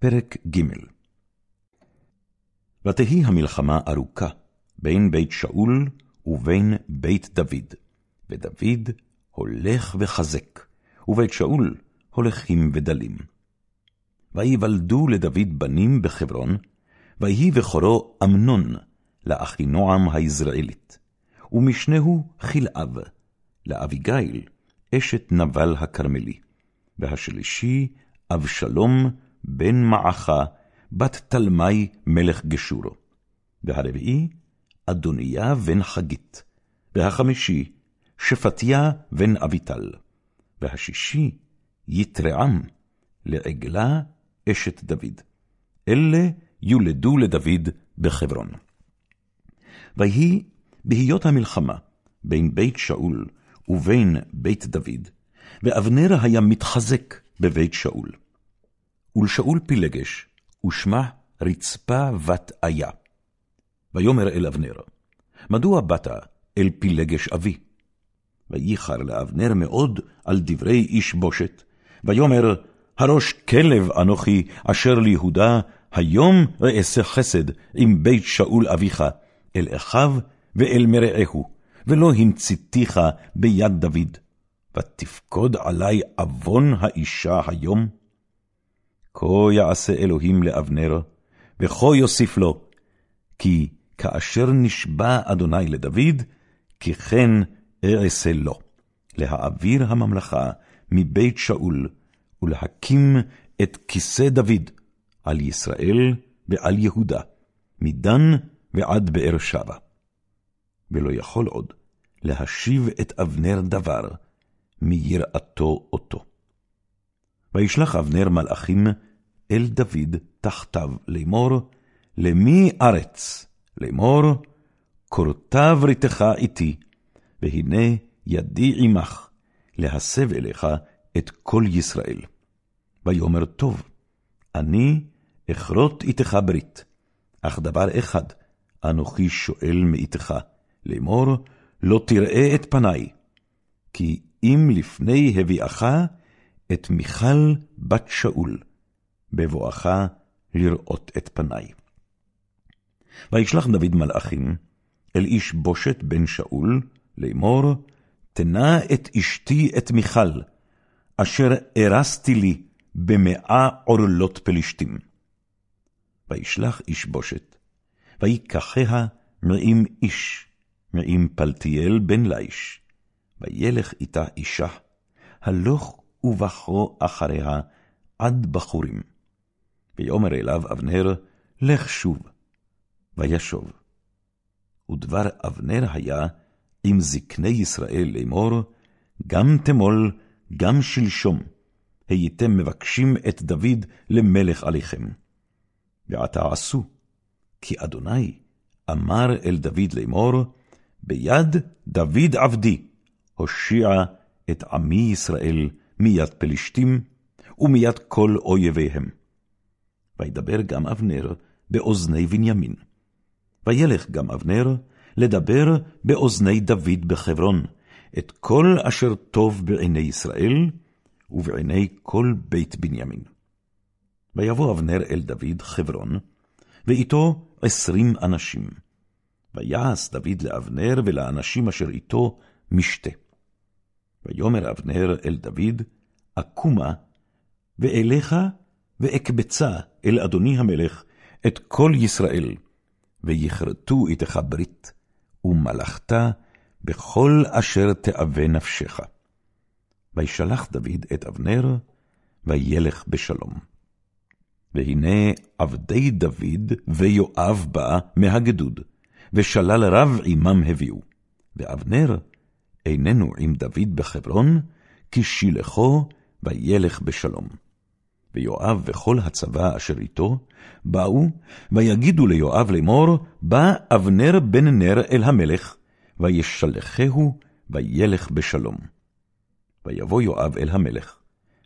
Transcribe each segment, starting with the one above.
פרק ג' ותהי המלחמה ארוכה בין בית שאול ובין בית דוד, ודוד הולך וחזק, ובית שאול הולכים ודלים. ויוולדו לדוד בנים בחברון, ויהי בכורו אמנון לאחינועם היזרעאלית, ומשנהו חלאב, לאביגיל, אשת נבל הכרמלי, והשלישי אבשלום בן מעכה, בת תלמי מלך גשורו, והרביעי אדוניה בן חגית, והחמישי שפטיה בן אביטל, והשישי יתרעם לעגלה אשת דוד. אלה יולדו לדוד בחברון. ויהי בהיות המלחמה בין בית שאול ובין בית דוד, ואבנר היה מתחזק בבית שאול. ולשאול פילגש, ושמה רצפה בת איה. ויאמר אל אבנר, מדוע באת אל פילגש אבי? וייחר לאבנר מאוד על דברי איש בושת, ויאמר, הראש כלב אנוכי אשר ליהודה, היום אעשה חסד עם בית שאול אביך, אל אחיו ואל מרעהו, ולא המציתיך ביד דוד. ותפקוד עלי עוון האישה היום? כה יעשה אלוהים לאבנר, וכה יוסיף לו, כי כאשר נשבע אדוני לדוד, כי כן אעשה לו, להעביר הממלכה מבית שאול, ולהקים את כיסא דוד על ישראל ועל יהודה, מדן ועד באר שבע. ולא יכול עוד להשיב את אבנר דבר, מיראתו אותו. וישלח אבנר מלאכים אל דוד תחתיו לאמור, למי ארץ? לאמור, כורתה בריתך איתי, והנה ידי עמך, להסב אליך את כל ישראל. ויאמר טוב, אני אכרות איתך ברית, אך דבר אחד אנוכי שואל מאיתך, לאמור, לא תראה את פניי, כי אם לפני הביאך את מיכל בת שאול, בבואך לראות את פניי. וישלח דוד מלאכים אל איש בושת בן שאול, לאמור, תנה את אשתי את מיכל, אשר ארסתי לי במאה עורלות פלשתים. וישלח איש בושת, ויקחיה מעם איש, מעם פלטיאל בן ליש, וילך איתה אישה, הלוך ובכו אחריה עד בחורים. ויאמר אליו אבנר, לך שוב, וישוב. ודבר אבנר היה עם זקני ישראל לאמור, גם תמול, גם שלשום, הייתם מבקשים את דוד למלך עליכם. ועתה עשו, כי אדוני אמר אל דוד לאמור, ביד דוד עבדי, הושיע את עמי ישראל מיד פלישתים, ומיד כל אויביהם. וידבר גם אבנר באוזני בנימין. וילך גם אבנר לדבר באוזני דוד בחברון, את כל אשר טוב בעיני ישראל, ובעיני כל בית בנימין. ויבוא אבנר אל דוד חברון, ואיתו עשרים אנשים. ויעש דוד לאבנר ולאנשים אשר איתו משתה. ויאמר אבנר אל דוד, אקומה, ואליך ואקבצה אל אדוני המלך את כל ישראל, ויכרתו איתך ברית, ומלכת בכל אשר תאווה נפשך. וישלח דוד את אבנר, וילך בשלום. והנה עבדי דוד ויואב בא מהגדוד, ושלל רב עמם הביאו. ואבנר איננו עם דוד בחברון, כי שילחו וילך בשלום. ויואב וכל הצבא אשר איתו באו, ויגידו ליואב לאמור, בא אבנר בן נר אל המלך, וישלחהו, וילך בשלום. ויבוא יואב אל המלך,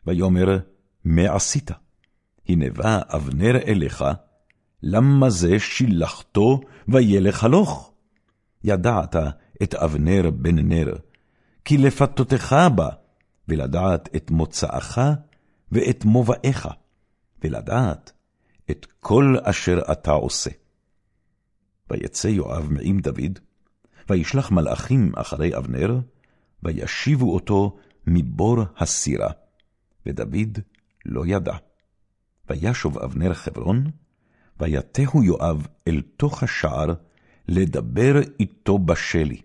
ויאמר, מה עשית? הנה בא אבנר אליך, למה זה שילחתו וילך הלוך? ידעת את אבנר בן נר, כי לפתותך בא, ולדעת את מוצאך ואת מובאיך, ולדעת את כל אשר אתה עושה. ויצא יואב מעם דוד, וישלח מלאכים אחרי אבנר, וישיבו אותו מבור הסירה, ודוד לא ידע. וישוב אבנר חברון, ויתהו יואב אל תוך השער, לדבר איתו בשלי.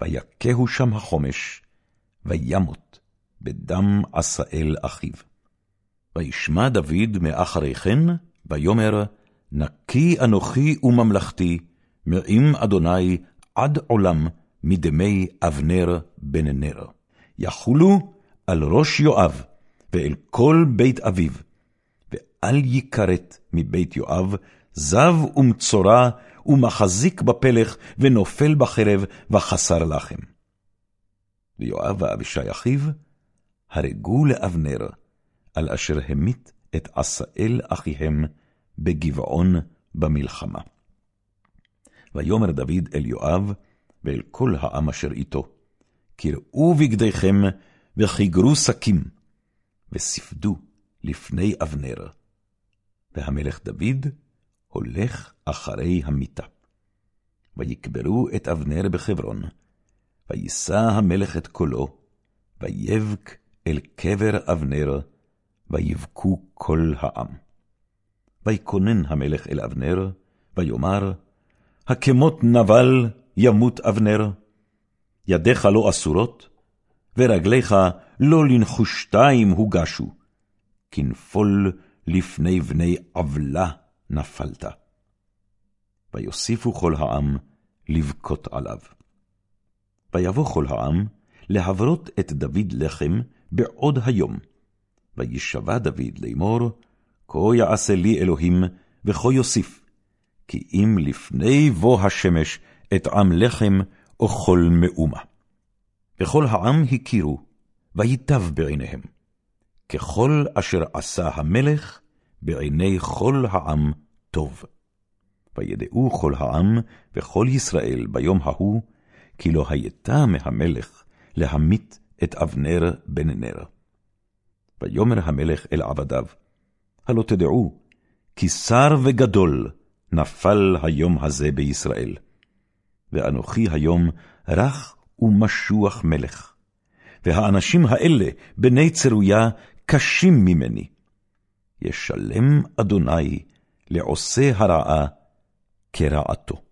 ויכהו שם החומש, וימות בדם עשאל אחיו. וישמע דוד מאחרי כן, ויאמר, נקי אנוכי וממלכתי, מעם אדוני עד עולם מדמי אבנר בן נר. יחולו על ראש יואב ואל כל בית אביו, ואל יכרת מבית יואב זב ומצורע ומחזיק בפלך ונופל בחרב וחסר לחם. ויואב ואבישי אחיו הרגו לאבנר, על אשר המית את עשאל אחיהם בגבעון במלחמה. ויאמר דוד אל יואב ואל כל העם אשר איתו, קראו בגדיכם וחיגרו שקים, וספדו לפני אבנר. והמלך דוד הולך אחרי המיטה. ויקברו את אבנר בחברון, ויישא המלך את קולו, ויבק אל קבר אבנר, ויבכו כל העם. ויקונן המלך אל אבנר, ויאמר, הכמות נבל ימות אבנר, ידיך לא אסורות, ורגליך לא לנחושתיים הוגשו, כנפול לפני בני עוולה נפלת. ויוסיפו כל העם לבכות עליו. ויבוא כל העם להברות את דוד לחם בעוד היום. וישבע דוד לאמור, כה יעשה לי אלוהים, וכה יוסיף, כי אם לפני בוא השמש את עם לחם אוכל מאומה. וכל העם הכירו, ויטב בעיניהם. ככל אשר עשה המלך, בעיני כל העם טוב. וידעו כל העם וכל ישראל ביום ההוא, כי לא הייתה מהמלך להמית את אבנר בן נר. ויאמר המלך אל עבדיו, הלא תדעו, כי שר וגדול נפל היום הזה בישראל. ואנוכי היום רך ומשוח מלך. והאנשים האלה, בני צרויה, קשים ממני. ישלם אדוני לעושה הרעה כרעתו.